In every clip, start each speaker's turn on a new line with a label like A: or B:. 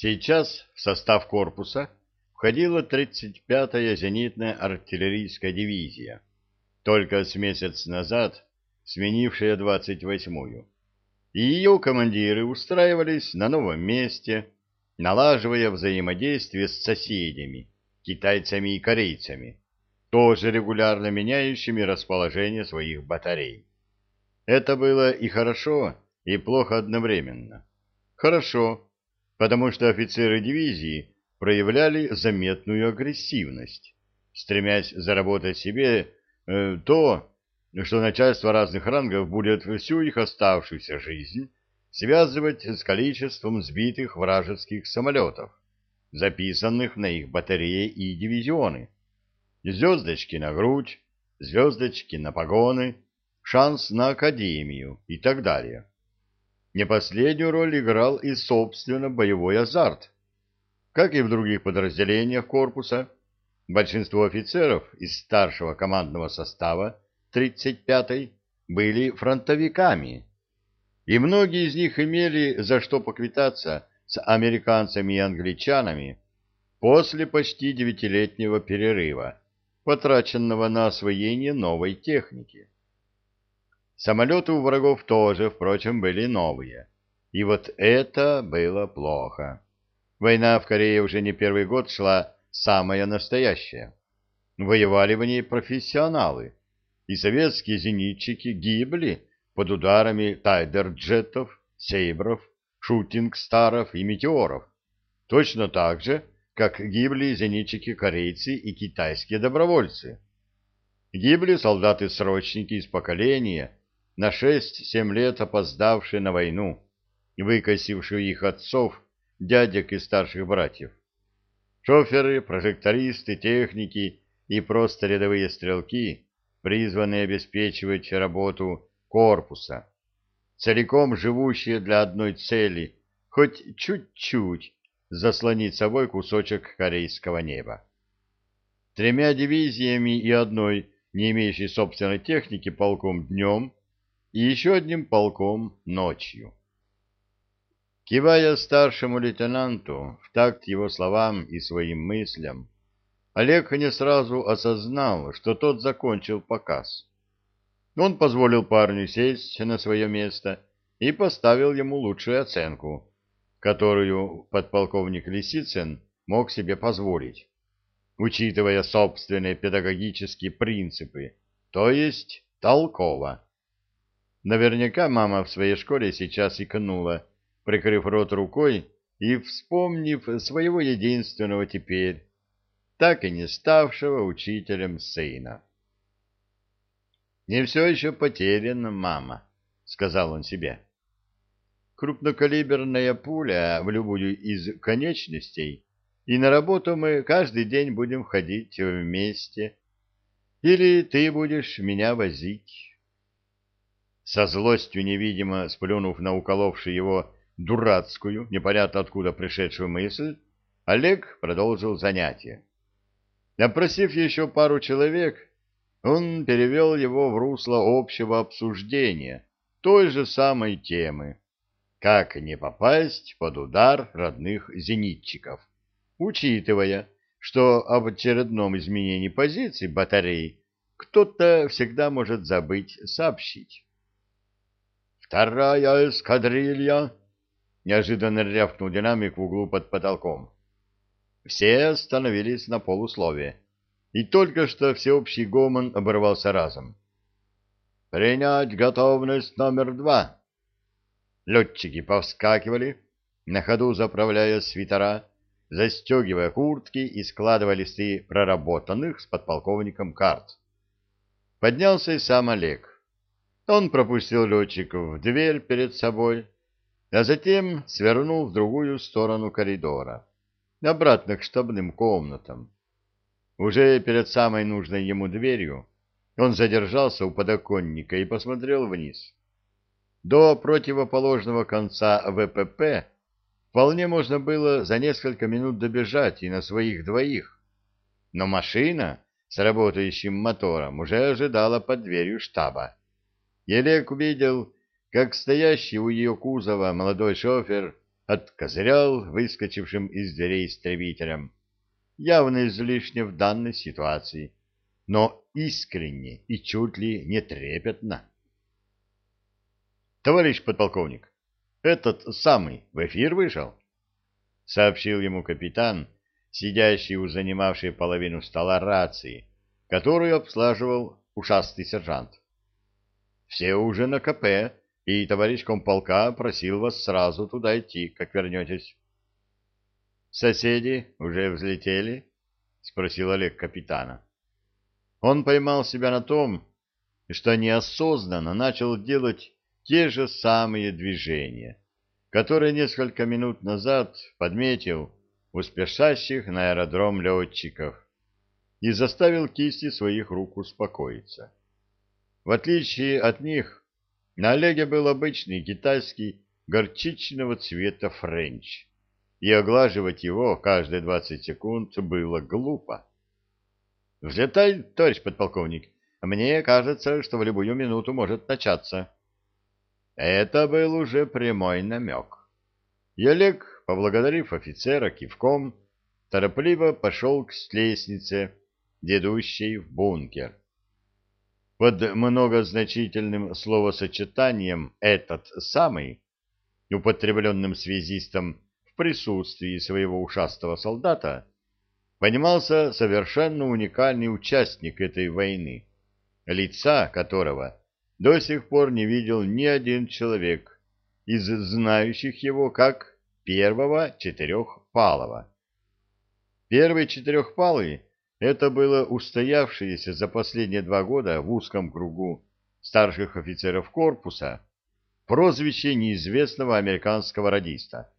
A: Сейчас в состав корпуса входила 35-я зенитная артиллерийская дивизия, только с месяц назад сменившая 28-ю. И ее командиры устраивались на новом месте, налаживая взаимодействие с соседями, китайцами и корейцами, тоже регулярно меняющими расположение своих батарей. Это было и хорошо, и плохо одновременно. Хорошо, потому что офицеры дивизии проявляли заметную агрессивность, стремясь заработать себе э, то, что начальство разных рангов будет всю их оставшуюся жизнь связывать с количеством сбитых вражеских самолетов, записанных на их батареи и дивизионы. Звездочки на грудь, звездочки на погоны, шанс на академию и так далее. Не последнюю роль играл и, собственно, боевой азарт. Как и в других подразделениях корпуса, большинство офицеров из старшего командного состава 35-й были фронтовиками, и многие из них имели за что поквитаться с американцами и англичанами после почти девятилетнего перерыва, потраченного на освоение новой техники. Самолеты у врагов тоже, впрочем, были новые. И вот это было плохо. Война в Корее уже не первый год шла самая настоящая. Воевали в ней профессионалы, и советские зенитчики гибли под ударами тайдер-джетов, сейбров, шутинг-старов и метеоров, точно так же, как гибли зенитчики-корейцы и китайские добровольцы. Гибли солдаты-срочники из поколения, на 6-7 лет опоздавшие на войну, выкосившие их отцов, дядек и старших братьев. Шоферы, прожектористы, техники и просто рядовые стрелки призванные обеспечивать работу корпуса, целиком живущие для одной цели, хоть чуть-чуть заслонить собой кусочек корейского неба. Тремя дивизиями и одной, не имеющей собственной техники, полком днем и еще одним полком ночью. Кивая старшему лейтенанту в такт его словам и своим мыслям, Олег не сразу осознал, что тот закончил показ. Он позволил парню сесть на свое место и поставил ему лучшую оценку, которую подполковник Лисицын мог себе позволить, учитывая собственные педагогические принципы, то есть толково. Наверняка мама в своей школе сейчас икнула, прикрыв рот рукой и вспомнив своего единственного теперь так и не ставшего учителем сына. «Не все еще потеряно, мама», — сказал он себе. «Крупнокалиберная пуля в любую из конечностей, и на работу мы каждый день будем ходить вместе. Или ты будешь меня возить». Со злостью невидимо сплюнув на уколовший его дурацкую, непонятно откуда пришедшую мысль, Олег продолжил занятие. Опросив еще пару человек, он перевел его в русло общего обсуждения той же самой темы «Как не попасть под удар родных зенитчиков», учитывая, что об очередном изменении позиции батареи кто-то всегда может забыть сообщить. «Вторая эскадрилья!» — неожиданно рявкнул динамик в углу под потолком. Все остановились на полуслове, и только что всеобщий гомон оборвался разом. «Принять готовность номер два!» Летчики повскакивали, на ходу заправляя свитера, застегивая куртки и складывая листы проработанных с подполковником карт. Поднялся и сам Олег. Он пропустил летчиков в дверь перед собой, а затем свернул в другую сторону коридора обратно к штабным комнатам. Уже перед самой нужной ему дверью он задержался у подоконника и посмотрел вниз. До противоположного конца ВПП вполне можно было за несколько минут добежать и на своих двоих. Но машина с работающим мотором уже ожидала под дверью штаба. Елек увидел, как стоящий у ее кузова молодой шофер откозырял выскочившим из дверей истребителем, явно излишне в данной ситуации, но искренне и чуть ли не трепетно. «Товарищ подполковник, этот самый в эфир вышел?» — сообщил ему капитан, сидящий у занимавшей половину стола рации, которую обслаживал ушастый сержант. «Все уже на КП, и товарищ комполка просил вас сразу туда идти, как вернетесь». «Соседи уже взлетели?» — спросил Олег капитана. Он поймал себя на том, что неосознанно начал делать те же самые движения, которые несколько минут назад подметил у спешащих на аэродром летчиков и заставил кисти своих рук успокоиться. В отличие от них, на Олеге был обычный китайский горчичного цвета френч, и оглаживать его каждые двадцать секунд было глупо. «Взлетай, товарищ подполковник, мне кажется, что в любую минуту может начаться». Это был уже прямой намек. И Олег, поблагодарив офицера кивком, торопливо пошел к лестнице, ведущей в бункер. Под многозначительным словосочетанием «этот самый», употребленным связистом в присутствии своего ушастого солдата, понимался совершенно уникальный участник этой войны, лица которого до сих пор не видел ни один человек из знающих его как первого четырехпалого. Первый четырехпалый — это было устоявшееся за последние два года в узком кругу старших офицеров корпуса прозвище неизвестного американского радиста.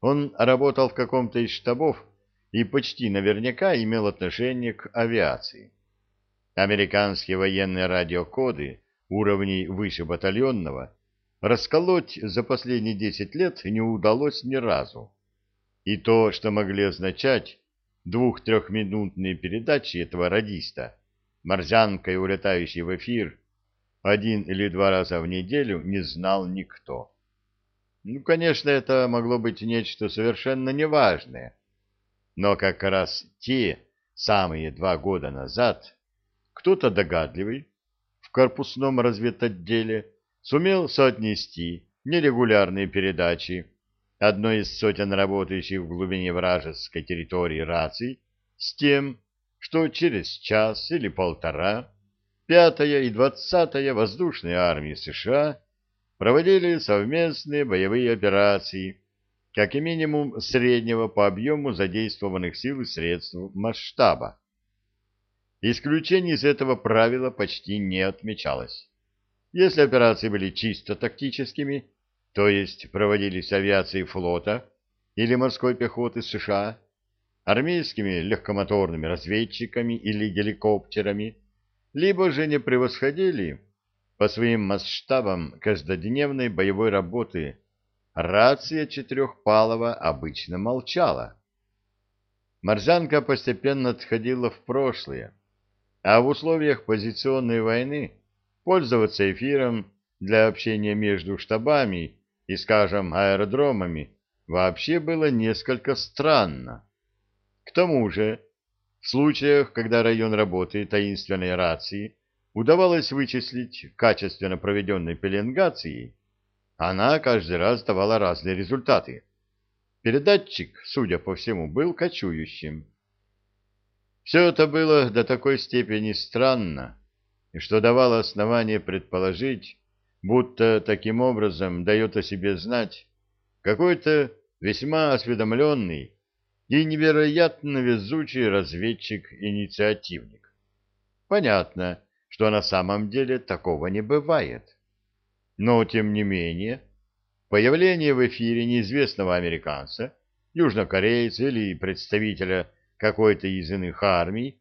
A: Он работал в каком-то из штабов и почти наверняка имел отношение к авиации. Американские военные радиокоды уровней выше батальонного, расколоть за последние десять лет не удалось ни разу. И то, что могли означать двух-трехминутные передачи этого радиста, морзянкой улетающей в эфир, один или два раза в неделю не знал никто. Ну, конечно, это могло быть нечто совершенно неважное, но как раз те самые два года назад кто-то догадливый в корпусном разведотделе сумел соотнести нерегулярные передачи одной из сотен работающих в глубине вражеской территории раций с тем, что через час или полтора пятая и двадцатая воздушные армии США проводили совместные боевые операции, как и минимум среднего по объему задействованных сил и средств масштаба. Исключений из этого правила почти не отмечалось. Если операции были чисто тактическими, то есть проводились авиацией флота или морской пехоты США, армейскими легкомоторными разведчиками или геликоптерами, либо же не превосходили по своим масштабам каждодневной боевой работы, рация четырехпалого обычно молчала. Морзянка постепенно отходила в прошлое, а в условиях позиционной войны пользоваться эфиром для общения между штабами и, скажем, аэродромами вообще было несколько странно. К тому же, в случаях, когда район работы таинственной рации удавалось вычислить качественно проведенной пеленгацией, она каждый раз давала разные результаты. Передатчик, судя по всему, был кочующим. Все это было до такой степени странно, что давало основание предположить, будто таким образом дает о себе знать какой-то весьма осведомленный и невероятно везучий разведчик-инициативник. Понятно, что на самом деле такого не бывает. Но, тем не менее, появление в эфире неизвестного американца, южнокорейца или представителя какой-то из иных армий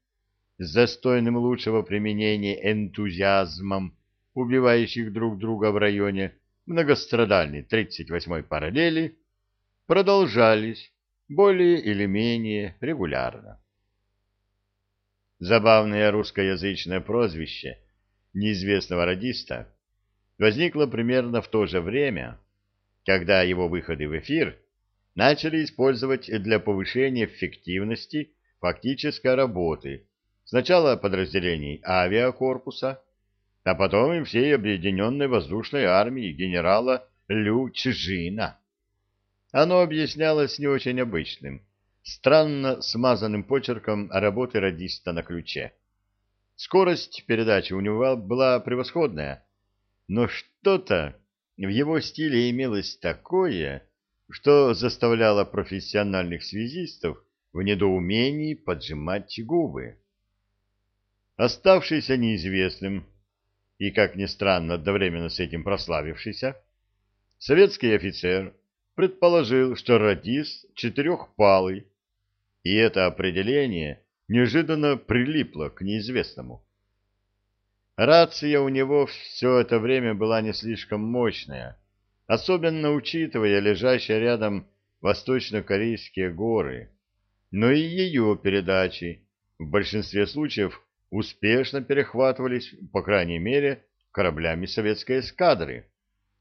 A: с достойным лучшего применения энтузиазмом, убивающих друг друга в районе многострадальной 38-й параллели, продолжались более или менее регулярно. Забавное русскоязычное прозвище неизвестного радиста возникло примерно в то же время, когда его выходы в эфир начали использовать для повышения эффективности фактической работы сначала подразделений авиакорпуса, а потом и всей объединенной воздушной армии генерала Лю Чжина. Оно объяснялось не очень обычным, странно смазанным почерком работы радиста на ключе. Скорость передачи у него была превосходная, но что-то в его стиле имелось такое, что заставляло профессиональных связистов в недоумении поджимать губы. Оставшийся неизвестным и, как ни странно, одновременно с этим прославившийся, советский офицер предположил, что радист четырехпалый, и это определение неожиданно прилипло к неизвестному. Рация у него все это время была не слишком мощная, особенно учитывая лежащие рядом восточно-корейские горы, но и ее передачи в большинстве случаев успешно перехватывались, по крайней мере, кораблями советской эскадры,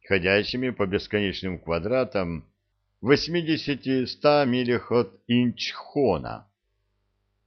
A: ходящими по бесконечным квадратам в 80-100 милях от Инчхона.